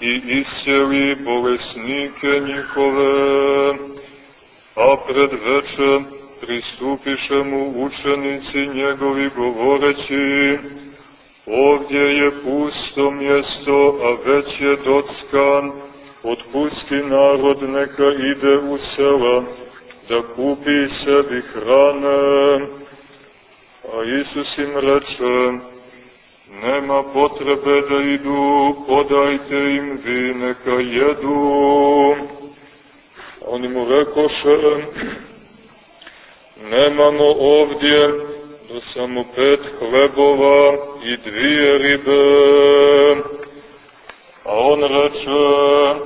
i iscijeli bolesnike njihove, a pred večer pristupiše mu učenici njegovi govoreći, ovdje je pusto mjesto, a već je dockan, otpusti narod neka ide u sela, da kupi sebi hrane. A Isus im reče, nema potrebe da idu, podajte im vi neka jedu. Oni mu rekoše, nemamo ovdje do samo pet hlebova i dvije ribe. A on reče,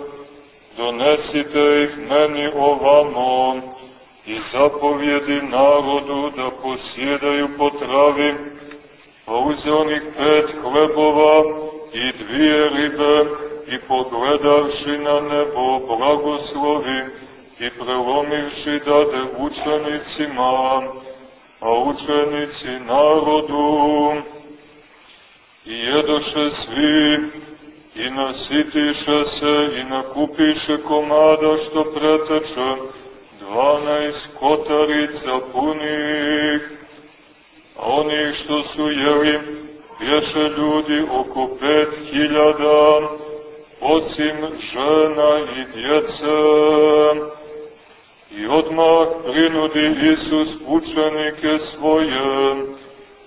donesite ih meni ovamo i zapovjedi narodu da posjedaju po travi, pa uze onih pet hlebova i dvije ribe i pogledavši na nebo blagoslovi i prelomivši dade učenicima, a učenici narodu. I jedoše svi, i nasitiše se, i nakupiše komada što preteče, dvanaest kotarica punih, a oni što su jeli, bješe ljudi oko pet hiljada, osim žena i djece. I odmah prinudi Isus učenike svoje,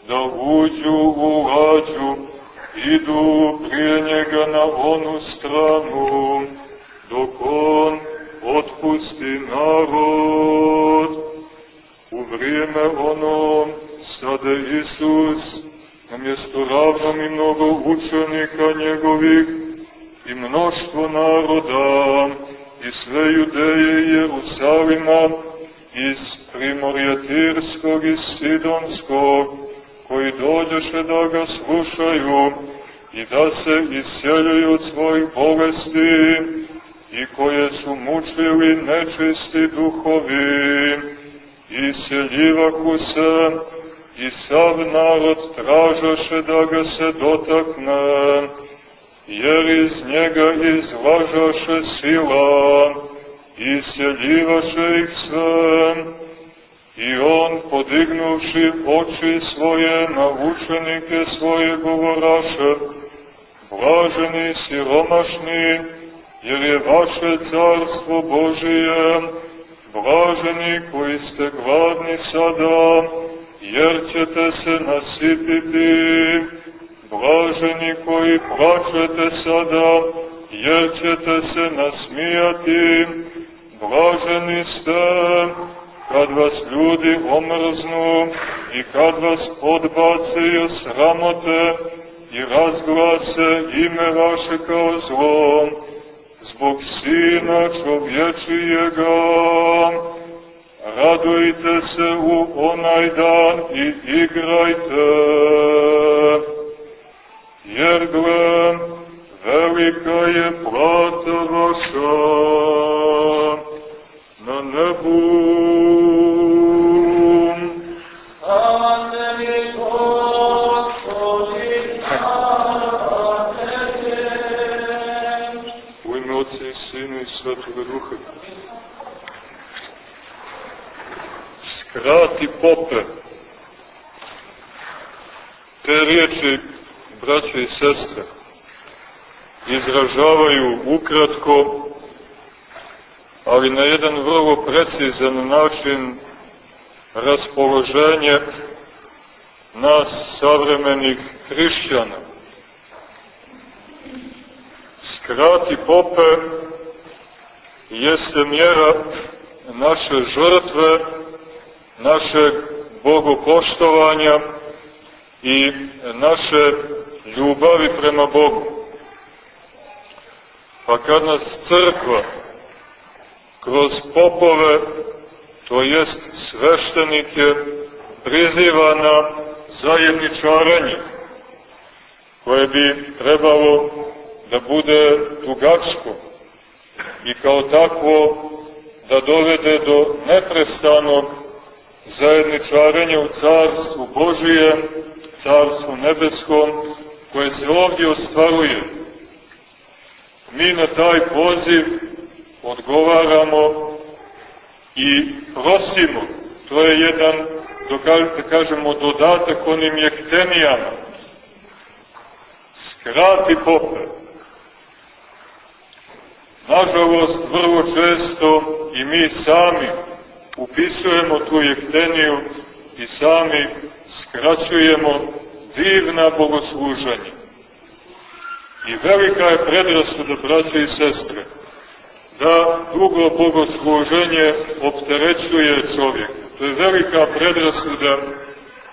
da uđu u lađu, idu prije njega na onu stranu, dok on otpusti narod. U vrijeme ono sade Isus na mjesto ravnom i mnogo učenika njegovih i mnoštvo naroda i sve Judeje i Jerusalima iz Primorja Tirskog i Sidonskog koji dođeše da ga slušaju i da se isjeljuju od svojih bolesti i koje su mučili nečisti duhovi. I seljivaku se i sav narod tražaše da ga se dotakne, jer iz njega izlažaše sila i seljivaše ih sve. I on, podignuvši oči svoje na učenike svoje govoraše, blaženi siromašni, jer je vaše carstvo Božije, blaženi koji ste gladni sada, jer ćete se nasipiti, blaženi koji plačete sada, jer ćete se nasmijati, blaženi ste, kad vas ljudi omrznu i kad vas odbace i osramote i razglase ime vaše kao zlo, zbog Sina čovječijega, radujte se u onaj dan i igrajte, jer gle, velika je plata vaša na nebu. Svetoga Duha. Skrati pope. Te riječi, braće i sestre, izražavaju ukratko, ali na jedan vrlo precizan način raspoloženje nas savremenih hrišćana. Skrati pope jeste mjera naše žrtve, našeg bogopoštovanja i naše ljubavi prema Bogu. Pa kad nas crkva kroz popove, to jest sveštenike, priziva na zajedničaranje, koje bi trebalo da bude dugačko i kao takvo da dovede do neprestanog zajedničarenja u Carstvu Božije, Carstvu Nebeskom, koje se ovdje ostvaruje. Mi na taj poziv odgovaramo i prosimo. To je jedan, da kažemo, dodatak onim jehtenijama. Skrati pope. Nažalost, vrlo često i mi sami upisujemo tu jehteniju i sami skraćujemo divna bogosluženja. I velika je predrasuda, braće i sestre, da dugo bogosluženje opterećuje čovjeka. To je velika predrasuda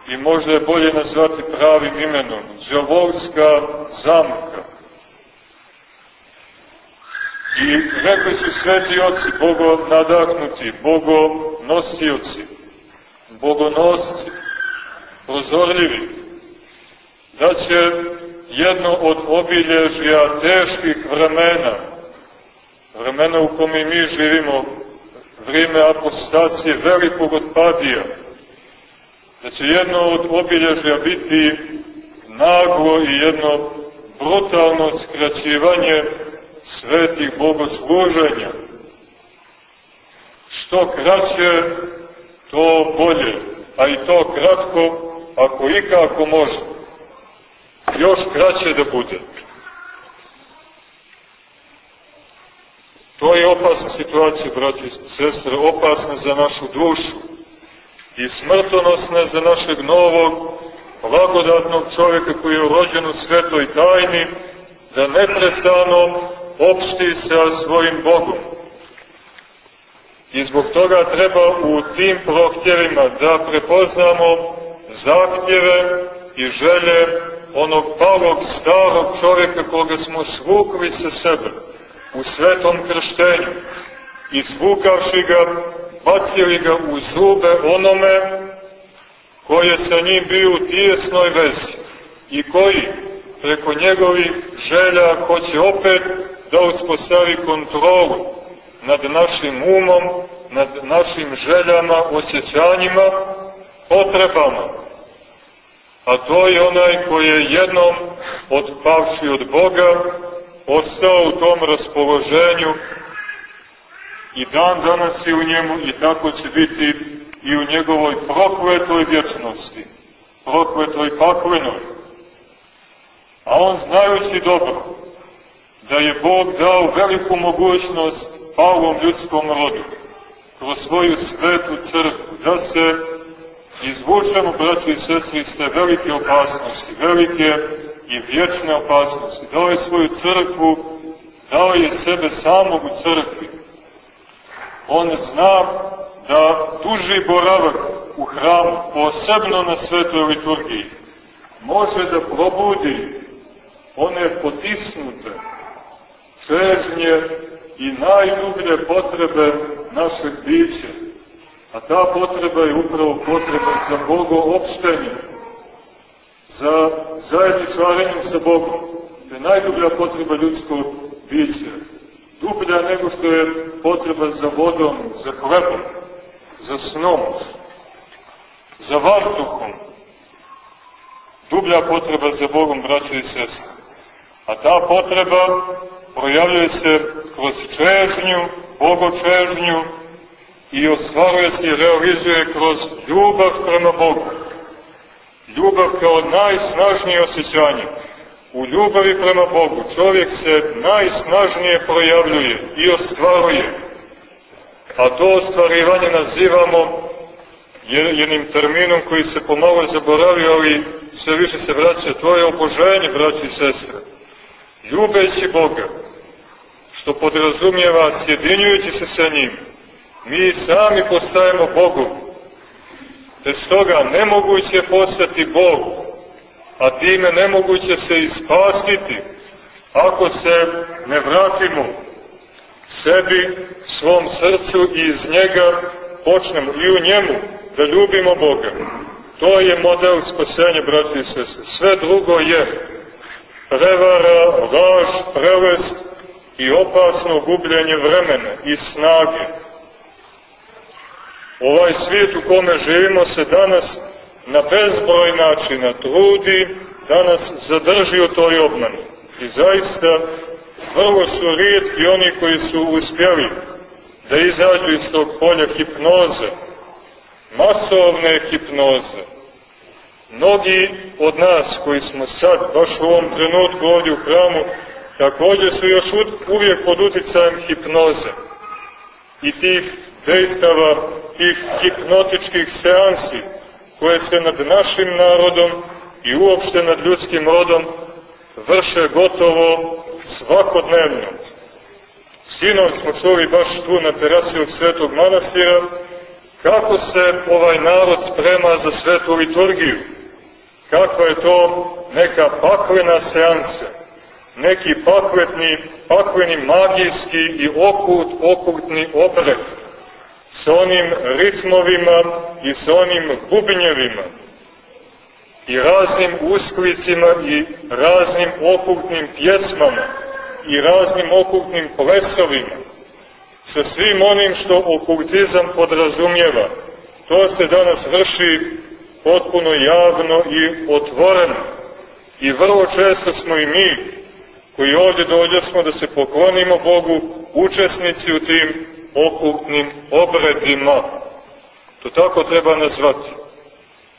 i možda je bolje nazvati pravim imenom, džavolska zamka. I rekli su sveti oci, bogo nadahnuti, bogo nosioci, bogonosci, prozorljivi, da će jedno od obilježja teških vremena, vremena u kome mi živimo, vrime apostacije, velikog otpadija, da će jedno od obilježja biti naglo i jedno brutalno skraćivanje svetih bogosluženja. Što kraće, to bolje, a i to kratko, ako ikako može. Još kraće da bude. To je opasna situacija, braći i sestre, opasna za našu dušu i smrtonosna za našeg novog, blagodatnog čovjeka koji je rođen u svetoj tajni, da neprestano opšti sa svojim Bogom. I zbog toga treba u tim prohtjevima da prepoznamo zahtjeve i želje onog palog starog čovjeka koga smo svukli sa sebe u svetom krštenju i svukavši ga, bacili ga u zube onome koje sa njim bio u tijesnoj vezi i koji preko njegovih želja hoće opet da uspostavi kontrolu nad našim umom, nad našim željama, osjećanjima, potrebama. A to je onaj koji je jednom odpavši od Boga, ostao u tom raspoloženju i dan danas je u njemu i tako će biti i u njegovoj prokletoj vječnosti, prokletoj paklenoj. A on znajući dobro da je Bog dao veliku mogućnost palom ljudskom rodu kroz svoju svetu crkvu da se izvučemo, braći i sestri, iz te velike opasnosti, velike i vječne opasnosti. Dao je svoju crkvu, dao je sebe samog u crkvi. On zna da duži boravak u hramu, posebno na svetoj liturgiji, može da probudi one potisnute čežnje i najdublje potrebe našeg bića. A ta potreba je upravo potreba za Bogo opštenje, za zajedničarenjem sa Bogom. To je najdublja potreba ljudskog bića. Dublja nego što je potreba za vodom, za hlebom, za snom, za vazduhom. Dublja potreba za Bogom, braće i sestre. A ta potreba projavljuje se kroz čežnju, bogočežnju i ostvaruje se i realizuje kroz ljubav prema Bogu. Ljubav kao najsnažnije osjećanje. U ljubavi prema Bogu čovjek se najsnažnije projavljuje i ostvaruje. A to ostvarivanje nazivamo jednim terminom koji se pomalo zaboravio, ali sve više se vraća. To je oboženje, braći i sestre ljubeći Boga, što podrazumijeva sjedinjujući se sa njim, mi sami postajemo Bogom. Te stoga nemoguće postati Bog, a time nemoguće se ispastiti ako se ne vratimo sebi, svom srcu i iz njega počnemo i u njemu da ljubimo Boga. To je model spasenja, braći i sese. Sve drugo je prevara, laž, prelest i opasno gubljenje vremena i snage. Ovaj svijet u kome živimo se danas na bezbroj načina trudi da nas zadrži u toj obmani. I zaista vrlo su rijetki oni koji su uspjeli da izađu iz tog polja hipnoze, masovne hipnoze. Mnogi od nas koji smo sad, baš u ovom trenutku ovdje u hramu, takođe su još uvijek pod uticajem hipnoze i tih dejstava, tih hipnotičkih seansi koje se nad našim narodom i uopšte nad ljudskim rodom vrše gotovo svakodnevno. Sinoć smo čuli baš tu na terasi od Svetog manastira kako se ovaj narod sprema za svetu liturgiju. Kakva je to neka paklena seansa, neki pakletni, pakleni magijski i okut, okultni obred sa onim ritmovima i sa onim bubnjevima i raznim usklicima i raznim okultnim pjesmama i raznim okultnim plesovima, sa svim onim što okultizam podrazumijeva. To se danas vrši potpuno javno i otvoreno. I vrlo često smo i mi, koji ovdje dođe da se poklonimo Bogu, učesnici u tim okultnim obredima. To tako treba nazvati.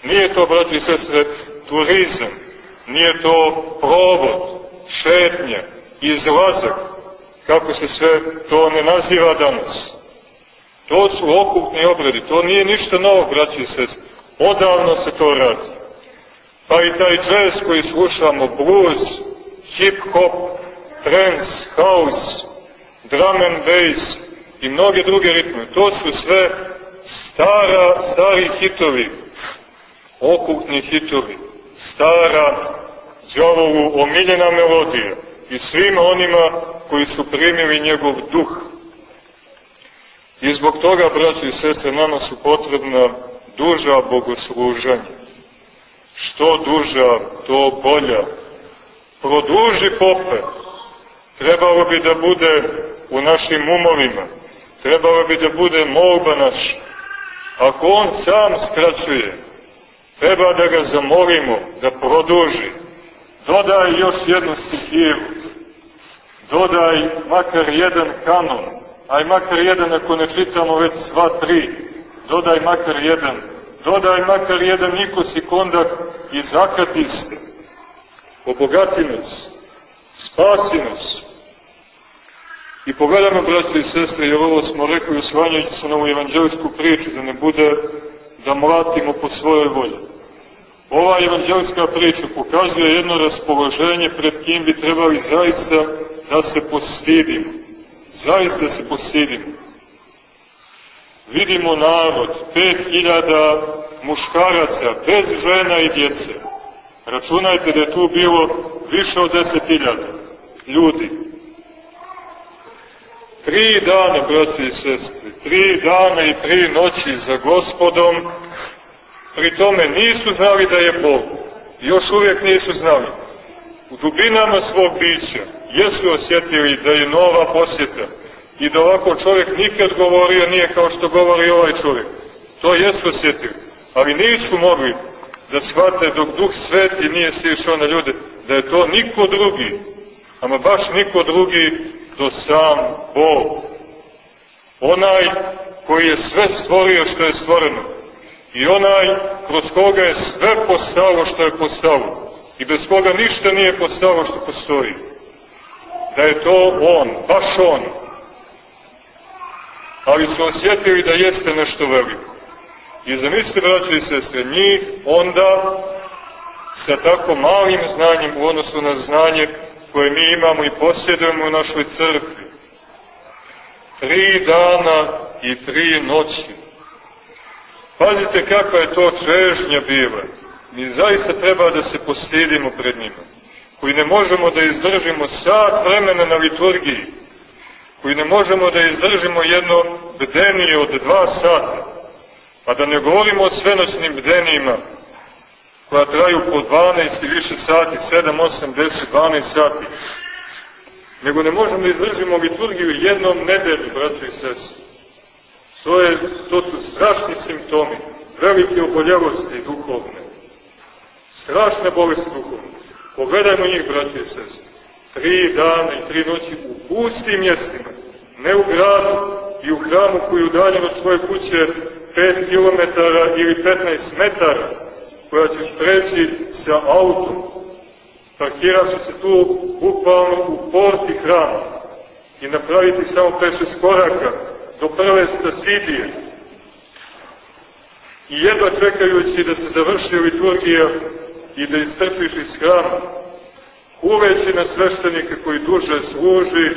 Nije to, braći i sestre, turizam, nije to provod, šetnja, izlazak, kako se sve to ne naziva danas. To su okultni obredi, to nije ništa novo, braći i sestre. Odavno se to radi. Pa i taj džez koji slušamo, blues, hip-hop, trance, house, drum and bass i mnoge druge ritme, to su sve stara, stari hitovi, okultni hitovi, stara džavovu omiljena melodija i svima onima koji su primili njegov duh. I zbog toga, braći i sestre, nama su potrebna duža bogoslužanja. Što duža, to bolja. Produži pope. Trebalo bi da bude u našim umovima. Trebalo bi da bude molba naša. Ako on sam skraćuje, treba da ga zamolimo da produži. Dodaj još jednu stihiju. Dodaj makar jedan kanon. Aj makar jedan ako ne čitamo već sva tri dodaj makar jedan, dodaj makar jedan nikos i kondak i zakati se, obogati nas, spasi nas. I pogledajmo, braći i sestre, jer ovo smo rekli usvanjajući se na ovu evanđelijsku priču, da ne bude da mlatimo po svojoj volji. Ova evanđelijska priča pokazuje jedno raspoloženje pred kim bi trebali zaista da se postidimo. Zaista se postidimo vidimo narod, pet hiljada muškaraca, bez žena i djece. Računajte da je tu bilo više od deset hiljada ljudi. Tri dana, braći i sestri, tri dana i tri noći za gospodom, pri tome nisu znali da je Bog. Još uvijek nisu znali. U dubinama svog bića jesu osjetili da je nova posjeta, i da ovako čovjek nikad govorio nije kao što govori ovaj čovjek. To jesu osjetili, ali nisu mogli da shvate dok Duh Sveti nije sišao na ljude, da je to niko drugi, ama baš niko drugi do sam Bog. Onaj koji je sve stvorio što je stvoreno i onaj kroz koga je sve postalo što je postalo i bez koga ništa nije postalo što postoji. Da je to On, baš On, ali su osjetili da jeste nešto veliko. I zamislite, braće i sestre, njih onda sa tako malim znanjem u odnosu na znanje koje mi imamo i posjedujemo u našoj crkvi. Tri dana i tri noći. Pazite kakva je to čežnja bila. Mi zaista treba da se postidimo pred njima. Koji ne možemo da izdržimo sat vremena na liturgiji koji ne možemo da izdržimo jedno bdenije od dva sata, a da ne govorimo o svenoćnim bdenijima, koja traju po 12 i više sati, 7, 8, 10, 12 sati, nego ne možemo da izdržimo liturgiju jednom nedelju, braći i sestri. To, je, to su strašni simptomi, velike oboljevosti duhovne, strašne bolesti duhovne. Pogledajmo njih, braći i sestri. Tri dana i tri noći u pustim mjestima, ne u gradu i u hramu koji je udaljen od svoje kuće 5 km ili 15 metara, koja ćeš preći sa autom, parkiraš se tu bukvalno u porti hrama i napraviti samo 5-6 koraka do prve stasidije. I jedva čekajući da se završi liturgija i da istrpiš iz hrama, uveći na sveštenika koji duže služi,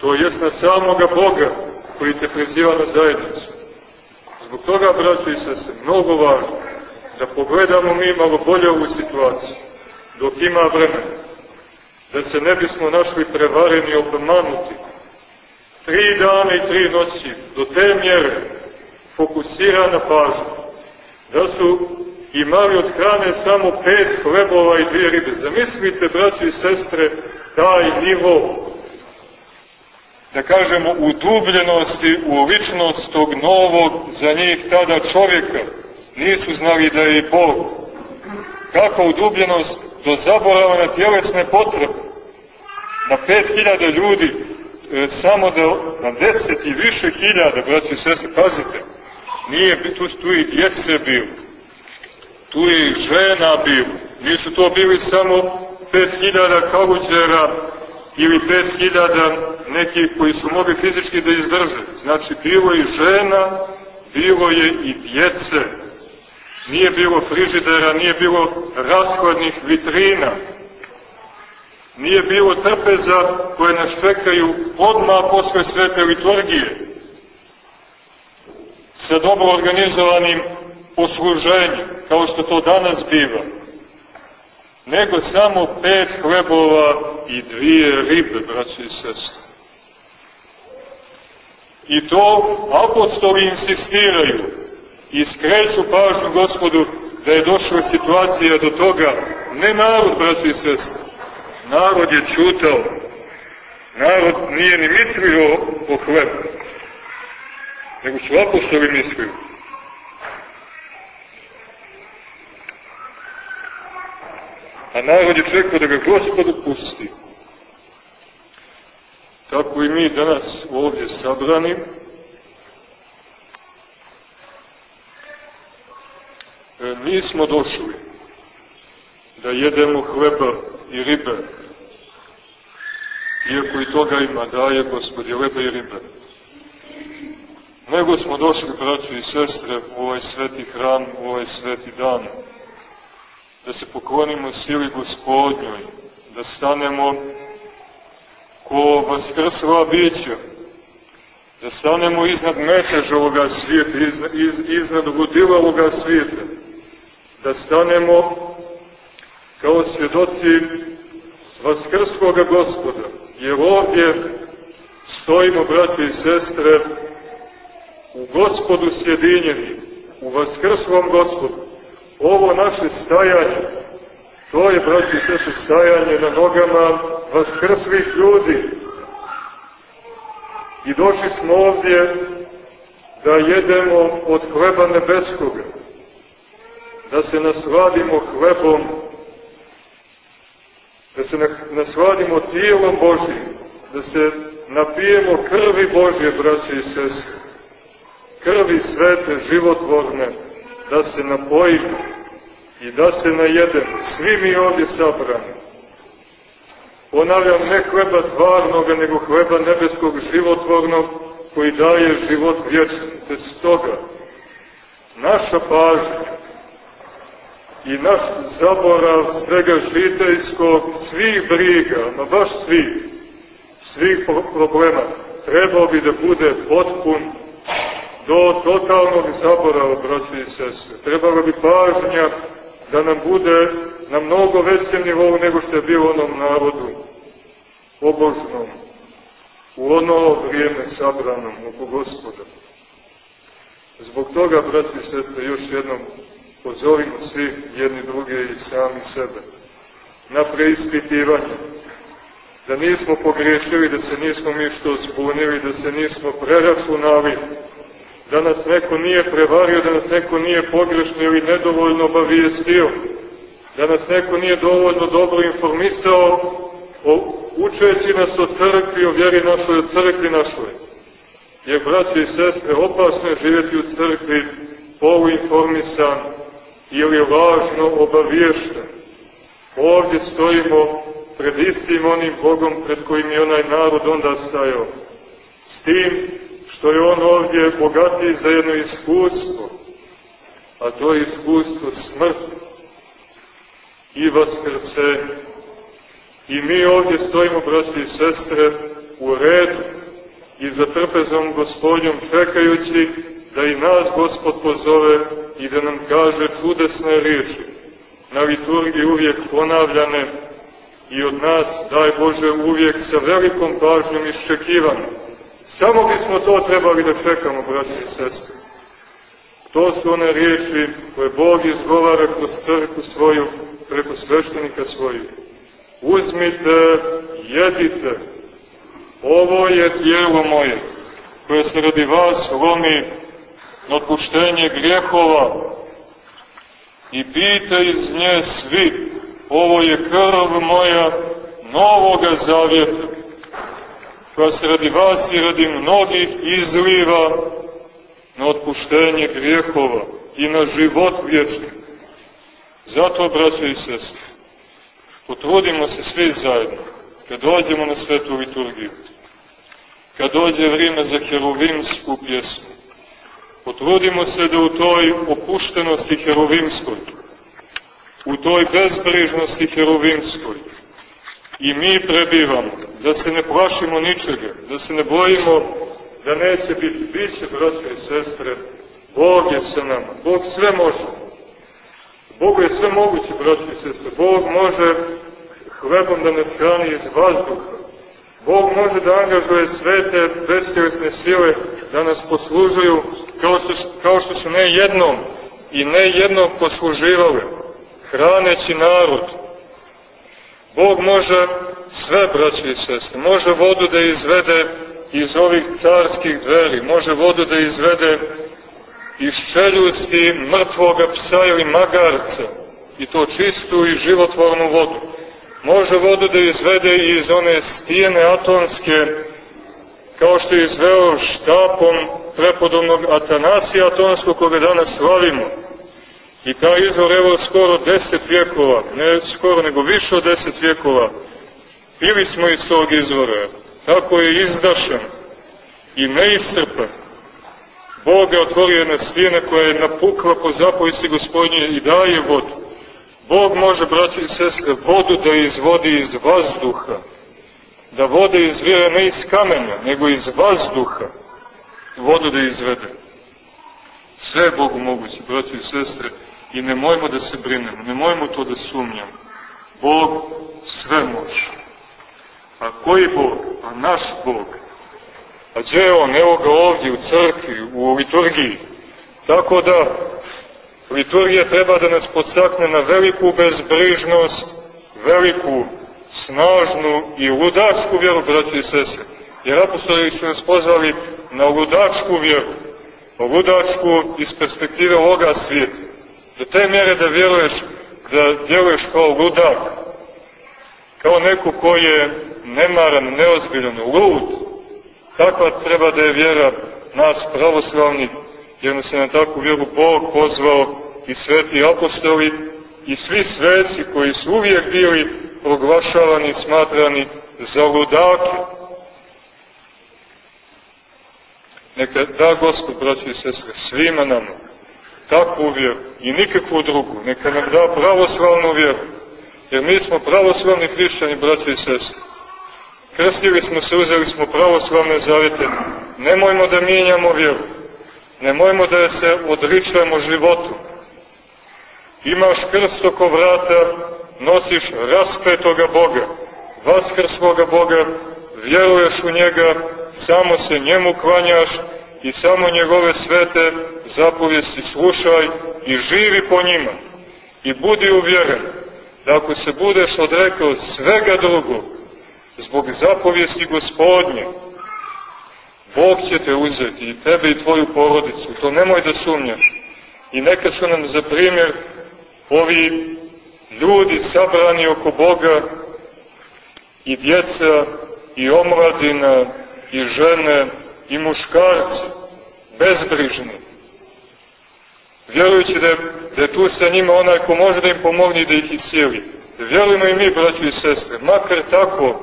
to jest na samoga Boga koji te priziva na zajednicu. Zbog toga, braći i sese, mnogo važno da pogledamo mi malo bolje ovu situaciju, dok ima vremena, da se ne bismo našli prevareni i obmanuti. Tri dana i tri noći, do te mjere, fokusirana pažnja, da su imali od hrane samo pet hlebova i dvije ribe. Zamislite, braći i sestre, taj nivo, da kažemo, udubljenosti u ličnost tog novog za njih tada čovjeka. Nisu znali da je i Bog. Kako udubljenost do zaborava na tjelesne potrebe. Na pet hiljada ljudi, e, samo da na deset i više hiljada, braći i sestre, pazite, nije tu, tu i djece bilo tu žena bilo. Nisu to bili samo 5000 kaluđera ili 5000 neki koji su mogli fizički da izdrže. Znači, bilo je žena, bilo je i djece. Nije bilo frižidera, nije bilo rashodnih vitrina. Nije bilo trpeza koje nas čekaju odmah posle svete liturgije. Sa dobro organizovanim posluženju, kao što to danas biva, nego samo pet hlebova i dvije ribe, braći i sestri. I to apostoli insistiraju i skreću pažnju gospodu da je došla situacija do toga, ne narod, braći i sestri, narod je čutao, narod nije ni mislio o hlebu, nego su apostoli mislili. A narod je čekao da ga gospodu pusti. Tako i mi danas ovdje sabrani, e, nismo došli da jedemo hleba i ribe, iako i toga ima, daje gospodi hleba i ribe. Nego smo došli, braći i sestre, u ovaj sveti hram, u ovaj sveti dan, da se poklonimo sili gospodnjoj, da stanemo ko vaskrsla bića, da stanemo iznad meteža ovoga svijeta, iznad, iz, iznad ludila ovoga svijeta, da stanemo kao svjedoci vaskrskoga gospoda, jer ovdje stojimo, brati i sestre, u gospodu sjedinjeni, u vaskrslom gospodu, ovo naše stajanje, to je, braći sve stajanje na nogama vaskrslih ljudi. I došli smo ovdje da jedemo od hleba nebeskoga, da se nasladimo hlebom, da se nasladimo tijelom Božim, da se napijemo krvi Božje, braći i sestre, krvi svete, životvorne, da se napojimo i da se najedemo. Svi mi ovdje sabrani. Ponavljam, ne hleba stvarnoga, nego hleba nebeskog životvornog, koji daje život vječni. Bez toga, naša pažnja i naš zaborav svega žiteljskog, svih briga, ma baš svih, svih problema, trebao bi da bude potpun do totalnog zaborava, braći i sestre. Trebala bi pažnja da nam bude na mnogo većem nivou nego što je bilo onom narodu obožnom. u ono vrijeme sabranom oko gospoda. Zbog toga, brati i sestre, još jednom pozovimo svi jedni druge i sami sebe na preispitivanje. Da nismo pogriješili, da se nismo mi što zbunili, da se nismo preračunali, da nas neko nije prevario, da nas neko nije pogrešno ili nedovoljno obavijestio, da nas neko nije dovoljno dobro informisao o, učeći nas o crkvi, o vjeri našoj, o crkvi našoj. Jer, braći i sestre, opasno je živjeti u crkvi poluinformisan ili lažno obaviješten. Ovdje stojimo pred istim onim Bogom pred kojim je onaj narod onda stajao. S tim što je on ovdje bogatiji za jedno iskustvo, a to je iskustvo smrti i vaskrcenja. I mi ovdje stojimo, braći i sestre, u redu i za trpezom gospodjom čekajući da i nas gospod pozove i da nam kaže čudesne riječi, na liturgiji uvijek ponavljane i od nas, daj Bože, uvijek sa velikom pažnjom iščekivano. Samo bismo to trebali da čekamo, braći i sestre. To su one riječi koje Bog izgovara kroz crku svoju, preko sveštenika svojih. Uzmite, jedite, ovo je tijelo moje, koje se radi vas lomi na odpuštenje grijehova i pite iz nje svi, ovo je krv moja novoga zavjeta, koja se radi vas i radi mnogih izliva na otpuštenje grijehova i na život vječni. Zato, braće i sestre, potrudimo se svi zajedno, kad dođemo na svetu liturgiju, kad dođe vrijeme za heruvimsku pjesmu, potrudimo se da u toj opuštenosti heruvimskoj, u toj bezbrižnosti heruvimskoj, i mi prebivamo, da se ne plašimo ničega, da se ne bojimo da neće biti, bit će, braće i sestre, Bog je sa nama, Bog sve može. Bogu je sve moguće, braće i sestre, Bog može hlebom da nas hrani iz vazduha, Bog može da angažuje svete, bestilesne sile da nas poslužuju kao što, kao što su ne jednom i ne jednom posluživale, hraneći narod, Bog može sve, braći i sestre, može vodu da izvede iz ovih carskih dveri, može vodu da izvede iz čeljusti mrtvoga psa ili magarca, i to čistu i životvornu vodu. Može vodu da izvede iz one stijene atonske, kao što je izveo štapom prepodobnog Atanasija Atonskog, koga danas slavimo I taj izvor, evo, skoro deset vjekova, ne skoro, nego više od deset vjekova, pili smo iz tog izvora. Tako je izdašan i neisrpan. Bog je otvorio jedna stijena koja je napukla po zapovesti gospodinje i daje vodu. Bog može, braći i sestre, vodu da izvodi iz vazduha. Da vode izvire ne iz kamenja, nego iz vazduha. Vodu da izvede. Sve Bogu moguće, braći i sestre, I nemojmo da se brinemo, nemojmo to da sumnjamo. Bog sve može. A koji Bog? A naš Bog. A gdje je on? Evo ga ovdje u crkvi, u liturgiji. Tako da liturgija treba da nas podstakne na veliku bezbrižnost, veliku, snažnu i ludačku vjeru, braći i sese. Jer apostoli su nas pozvali na ludačku vjeru, ludačku iz perspektive ovoga svijeta do te mjere da vjeruješ, da djeluješ kao ludak, kao neko ko je nemaran, neozbiljan, lud, takva treba da je vjera nas pravoslavnih, jer nas je na takvu vjeru Bog pozvao i sveti apostoli i svi sveci koji su uvijek bili proglašavani, smatrani za ludake. Neka da Gospod, braći i sestre, svima nama, takvu vjeru i nikakvu drugu. Neka nam da pravoslavnu vjeru. Jer mi smo pravoslavni hrišćani, braći i sestri. Krstili smo se, uzeli smo pravoslavne zavete. Nemojmo da mijenjamo vjeru. Nemojmo da se odričujemo životu. Imaš krst oko vrata, nosiš raspetoga Boga, vaskrsloga Boga, vjeruješ u njega, samo se njemu klanjaš i samo njegove svete zapovijesti slušaj i živi po njima. I budi uvjeren da ako se budeš odrekao svega drugog zbog zapovijesti gospodnje, Bog će te uzeti i tebe i tvoju porodicu, to nemoj da sumnjaš. I neka su nam za primjer ovi ljudi sabrani oko Boga i djeca i omladina i žene i muškarci bezbrižni vjerujući da je, da je tu sa njima onaj ko može da im pomogne da ih iscijeli. Vjerujemo i mi, braći i sestre, makar tako,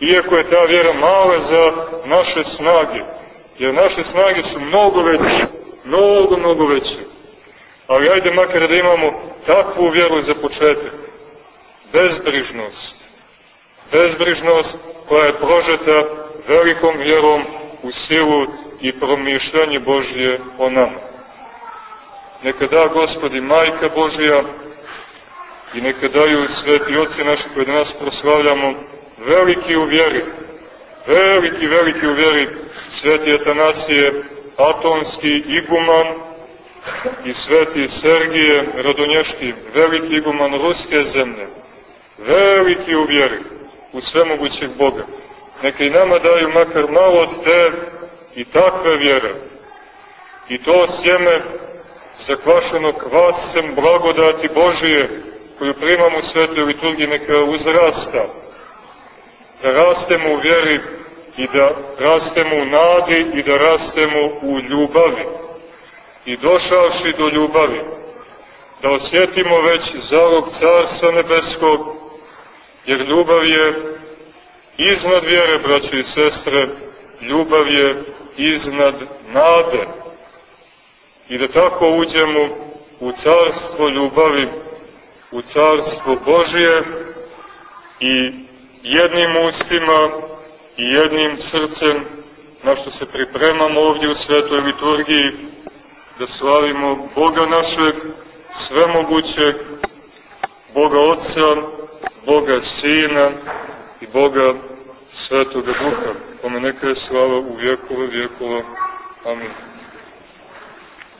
iako je ta vjera mala za naše snage, jer naše snage su mnogo veće, mnogo, mnogo veće. Ali ajde makar da imamo takvu vjeru za početak. Bezbrižnost. Bezbrižnost koja je prožeta velikom vjerom u silu i promišljanje Božje o nama. Neka da gospodi majka Božija i neka daju sveti oci naši koji nas proslavljamo veliki u vjeri, veliki, veliki u vjeri sveti Atanasije, Atonski iguman i sveti Sergije Radonješki, veliki iguman ruske zemlje, veliki u vjeri u svemogućeg Boga. Neka i nama daju makar malo te i takve vjere. I to sjeme zakvašeno kvascem blagodati Božije, koju primamo u svetoj liturgiji, neka uzrasta. Da rastemo u vjeri i da rastemo u nadi i da rastemo u ljubavi. I došavši do ljubavi, da osjetimo već zalog Carstva Nebeskog, jer ljubav je iznad vjere, braće i sestre, ljubav je iznad nade. I da tako uđemo u carstvo ljubavi, u carstvo Božije i jednim ustima i jednim srcem na što se pripremamo ovdje u svetoj liturgiji da slavimo Boga našeg svemogućeg, Boga Otca, Boga Sina i Boga Svetoga Duha, kome neka je slava u vjekove vjekova. Amin.